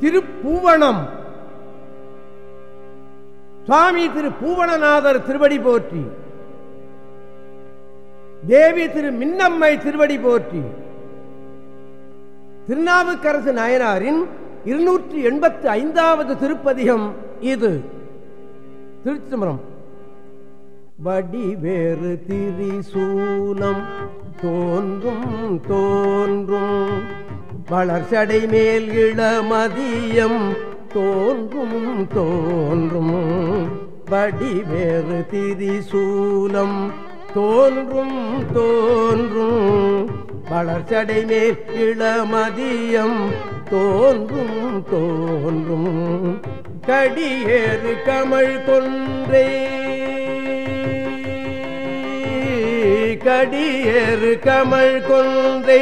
திருப்பூவனம் சுவாமி திரு பூவனநாதர் திருவடி போற்றி. தேவி திரு மின்னம்மை திருவடி போற்றி. திருநாவுக்கரசு நாயனாரின் இருநூற்றி எண்பத்தி ஐந்தாவது திருப்பதிகம் இது. திருச்சிதம்பரம். வடிவேறு திரிசூலம் தோன்றும் தோன்றும். வளர்ச்சடை மேல் இளமதியம் தோன்றும் தோன்றும். வடிவேறு திரிசூலம் தோன்றும் தோன்றும். வளர்ச்சடை மேல் இளமதியம் தோன்றும் தோன்றும். கடியேறு கமல் கொன்றே கடியேறு கமல் கொன்றை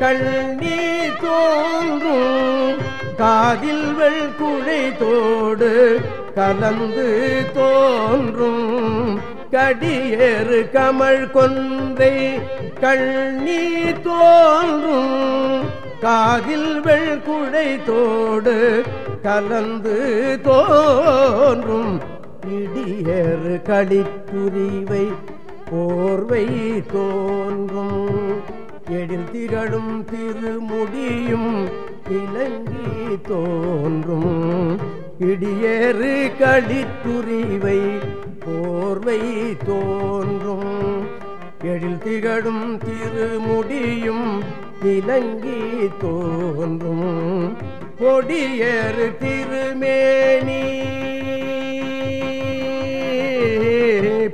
கண்ணி தோன்றும். காதில் வெள்குழை தோடு கலந்து தோன்றும். கடியேறு கமல் கொன்றை கண்ணி தோன்றும். காதில் வெள்குழை தோடு கலந்து தோன்றும். இடியேறு களிப்புரிவை போர்வை தோன்றும். எழில் திகழும் திருமுடியும் இலங்கி தோன்றும். இடியேறு களித்துரிவை போர்வை தோன்றும். எழில் திகழும் திருமுடியும் இலங்கி தோன்றும். கொடியேறு திருமேனி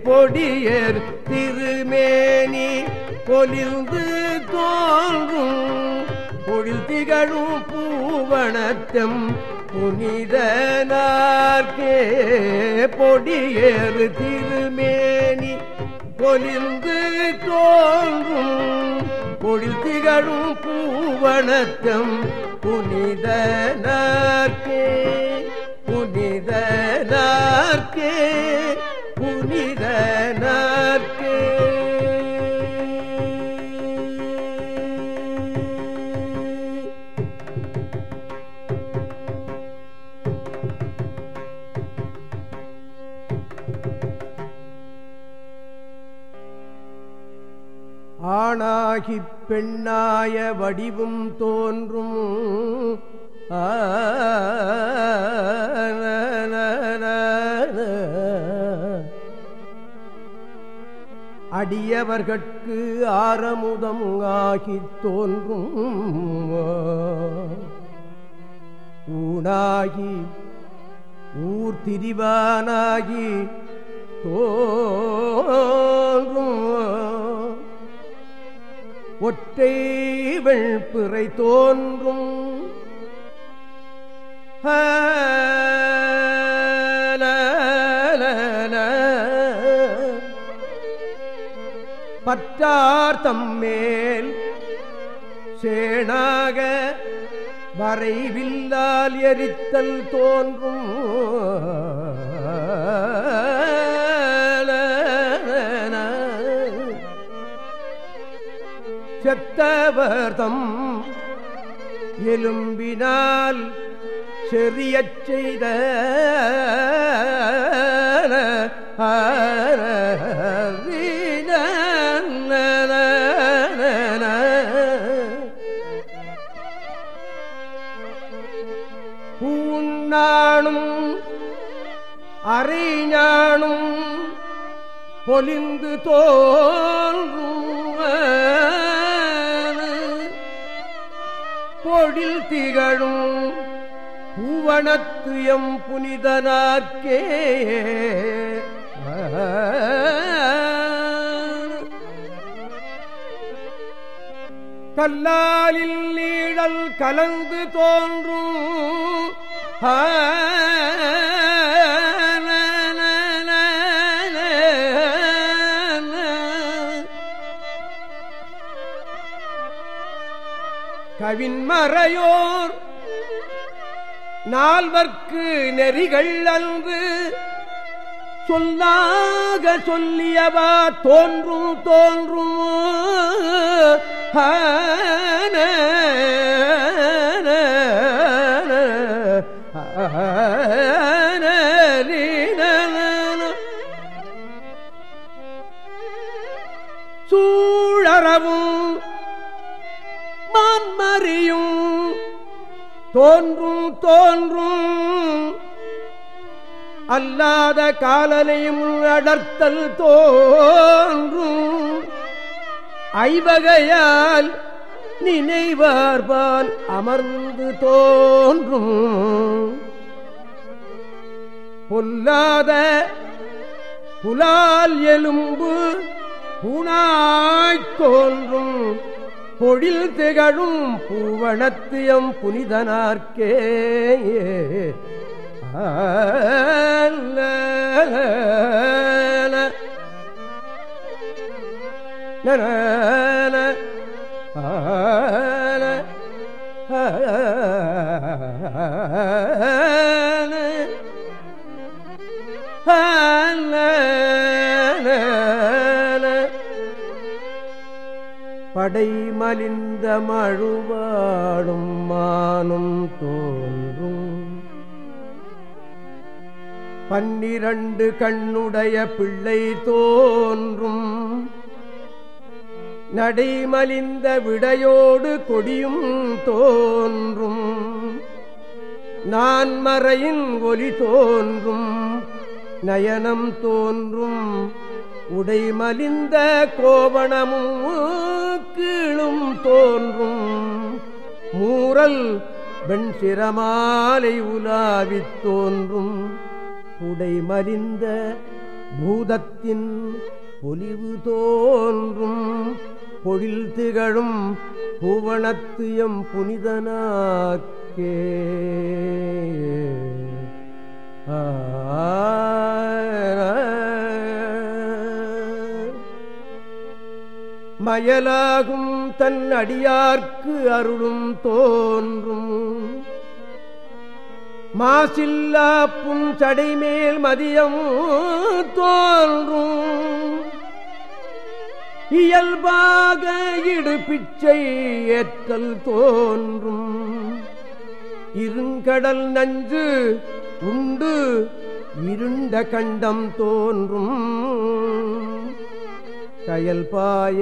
பொடியர் திருமேனி பொலிந்து தோன்றும் பொழில் திகழும் பூவனத்தம் புனிதனார்க்கே. பொடியேறு திருமேனி பொலிந்து தோன்றும் பொழில் திகழும் பூவனத்தம் புனிதனார்க்கே புனிதனார்க்கே. புனிதனார்க்கே. பெண்ணாய வடிவும் தோன்றும். அடியவர்கட்கு ஆரமுதம் ஆகித் தோன்றும். ஊனாகி ஊர் திரிவானாகி தோன்றும். ஒற்றை வெள்பிறை தோன்றும். பற்றார் தம்மேல் சேனாக வரைவில்லால் எரித்தல் தோன்றும். வைத்தவர்தம் எலும்பினால் செறியச் செய்த பூண்ணானும் அரைஞானும் பொலிந்து தோன்றும் பாடில் திகழும் பூவனத்து எம் புனிதனார்க்கே. கல்லாலில் நீழல் கலந்து தோன்றும். ஆ கவின்மறையோர் நால்வர்க்கு நெறிகள் அன்று சொல்லாக சொல்லியவா தோன்றும் தோன்றும்? சூழறவும் மறியும் தோன்றும் தோன்றும். அல்லாத காலனையும் அடர்த்தல் தோன்றும். ஐவகையால் நினைவார்பால் அமர்ந்து தோன்றும். பொல்லாத புலால் எலும்பு பூனாய்த் தோன்றும். பொழில் திகழும் பூவனத்தியம் புனிதனார்க்கே. நன படை மலிந்த மழுவாடும் மானும் தோன்றும். பன்னிரண்டு கண்ணுடைய பிள்ளை தோன்றும். நடைமலிந்த விடையோடு கொடியும் தோன்றும். நான் மறையின் ஒலி தோன்றும். நயனம் தோன்றும். உடைமலிந்த கோவணமும் தோன்றும். மூரல் வெண் சிரமாலை உலாவித் தோன்றும். உடைமலிந்த பூதத்தின் பொலிவு தோன்றும். பொழில் திகழும் புவனத்தியம் புனிதனாக்கே. ஆ. மயலாகும் தன் அடியார்க்கு அருளும் தோன்றும். மாசில்லா புன் சடைமேல் மதியம் தோன்றும். இயல்பாக இடு பிச்சை ஏற்றல் தோன்றும். இருங்கடல் நஞ்சு உண்டு இருண்ட கண்டம் தோன்றும். கயல் பாய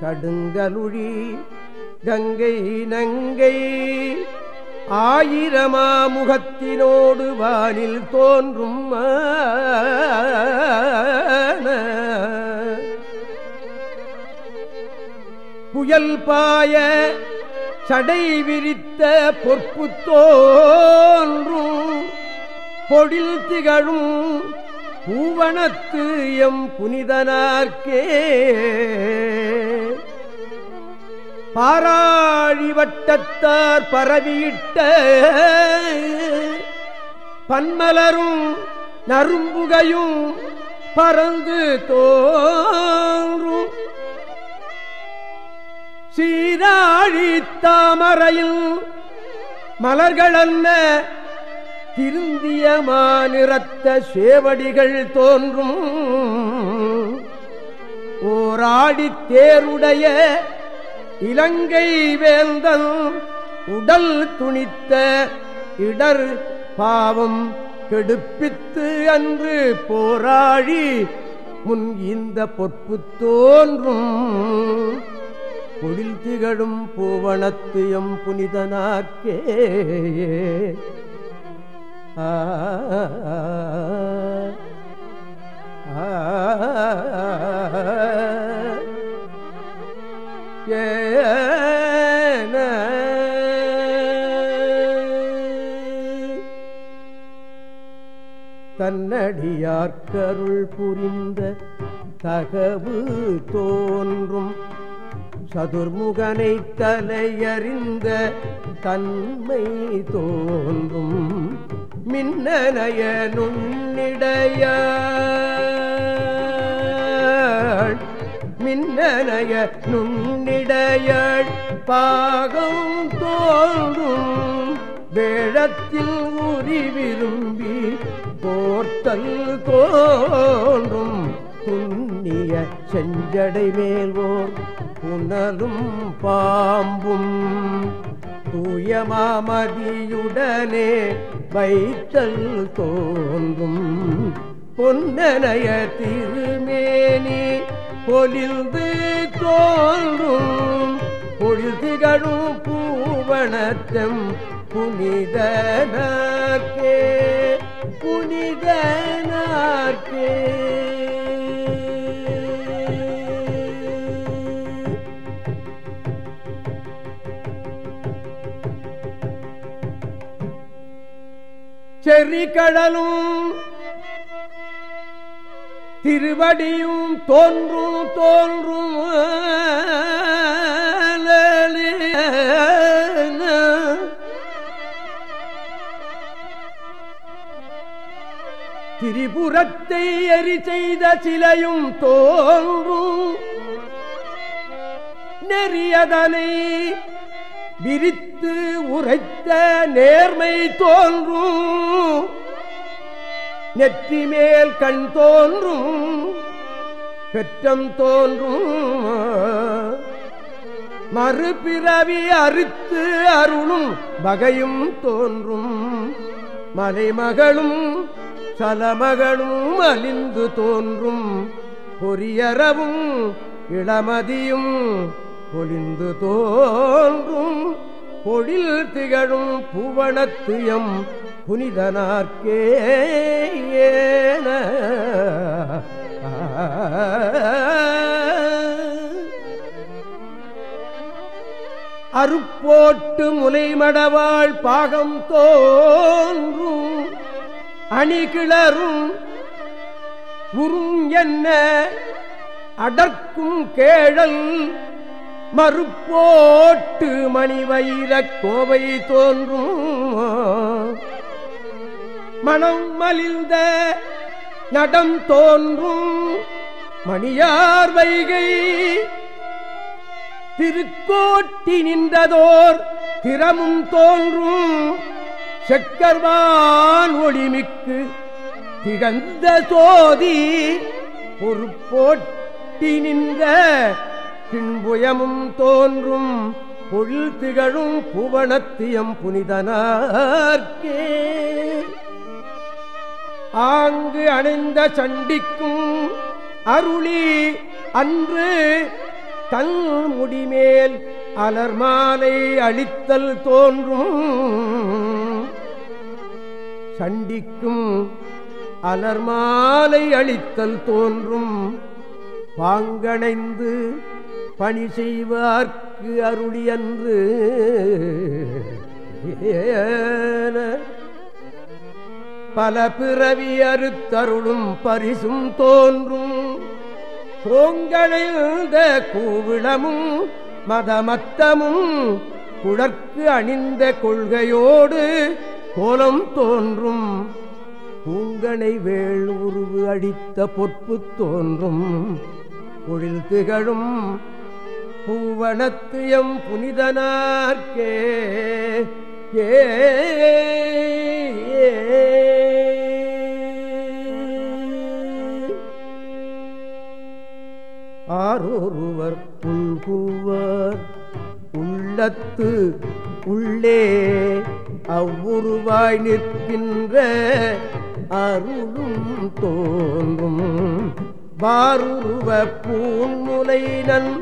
கடுங்கலுழி கங்கை நங்கை ஆயிரமா முகத்தினோடு வானில் தோன்றும் புயல் பாய சடை விரித்த பொற்பு தோன்றும் பொழில் திகழும் பூவனத்து எம் புனிதனார்க்கே. பாராழி வட்டத்தார் பரவியிட்ட பன்மலரும் நரும்புகையும் பறந்து தோன்றும். சீராழி தாமரையில் மலர்களல்ல திருந்திய மாநிறத்த சேவடிகள் தோன்றும். ஓராடி தேருடைய இலங்கை வேந்தன் உடல் துணித்த இடர் பாவம் கெடுப்பித்து அன்று போராழி முன் இந்த பொற்பு தோன்றும். பொழில் திகழும் பூவனத்தியம் புனிதனாக்கே தன்னடியார்கருள் புரிந்த தகவு தோன்றும் சதுர்முகனை தலையறிந்த தன்மை தோன்றும் மின்னனைய நுண்ணிடைய மின்னனைய நுண்ணிடையள் பாகம் தோன்றும் வேழத்தில் உரி விரும்பி போர்த்தல் தோன்றும் புண்ணிய செஞ்சடை மேல்வோர் புனலும் பாம்பும். தூயமாமதியுடனே வைத்தல் தோன்றும். பொன்னனைய திருமேனி பொலிந்து தோன்றும். பொழுதுகளும் பூவணத்தம் புனிதனாக்கே புனிதனாக்கே செறி கடலும் திருவடியும் தோன்றும் தோன்றும் திரிபுரத்தை எரி செய்த சிலையும் தோன்றும். நெறியதனை விரித்து உரைத்த நேர்மை தோன்றும். நெற்றி மேல் கண் தோன்றும். பெற்றம் தோன்றும். மறுபிறவி அறுத்து அருளும் வகையும் தோன்றும். மலைமகளும் சலமகளும் அழிந்து தோன்றும். பொரியறவும் இளமதியும் பொலிந்து தோன்றும் பொழில் திகழும் புவனத்துயம் புனிதனார்க்கே ஏன. அருப்போட்டு முலைமடவாள் பாகம் தோன்றும் அணிகிளரும் உறும் என்ன அடர்க்கும் கேழல் மறுப்போட்டு வைர கோவை தோன்றும். மனம் மலிந்த நடம் தோன்றும். மணியார் வைகை திருக்கோட்டி நின்றதோர் திறமும் தோன்றும். செக்கர்வான் ஒளிமிக்கு திகழ்ந்த சோதி பொறுப்போட்டி நின்ற பின்புயமும் தோன்றும் பொழில் திகழும் புவனத்தியம் புனிதனார்க்கே. ஆங்கு அணைந்த சண்டிக்கும் அருளி அன்று தன் முடிமேல் அலர்மாலை அழித்தல் அளித்தல் தோன்றும். சண்டிக்கும் அலர்மாலை அழித்தல் அளித்தல் தோன்றும். பாங்கணைந்து பணி செய்வார்க்கு அருளியன்று. பல பிறவி அறுத்தருளும் பரிசும் தோன்றும். தோங்கழிந்த கூவிளமும் மதமத்தமும் குழற்கு அணிந்த கொள்கையோடு கோலம் தோன்றும். பூங்கனை வேள் உருவு அடித்த பொற்பு தோன்றும். பொழில் திகழும் பூவனத்து எம் புனிதனார்க்கே. ஏ ஆரொருவர் புல்பூவர் உள்ளத்து உள்ளே அவ்வுருவாய் நிற்கின்ற அருளும் தோன்றும். பாருருவ பூன்முலை நன்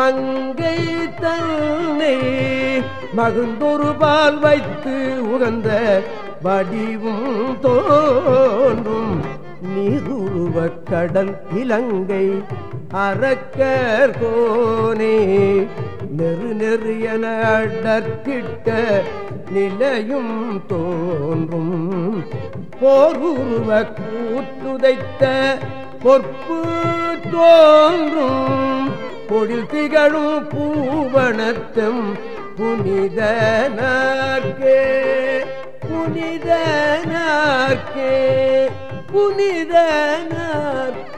மங்கை தன்னை மகிழ்ந்தொரு பால் வைத்து உகந்த வடிவும் தோன்றும். நீருருவ கடல் இலங்கை அறக்கர் கோனே நெரு நெறியன அடற்கிட்ட நிலையும் தோன்றும். போருருவ கூற்றுதைத்த பொற்பு தோன்றும். பொழில் திகழும் பூவனத்தம் புனிதனார்க்கே புனிதனார்க்கே புனிதனார்க்கே.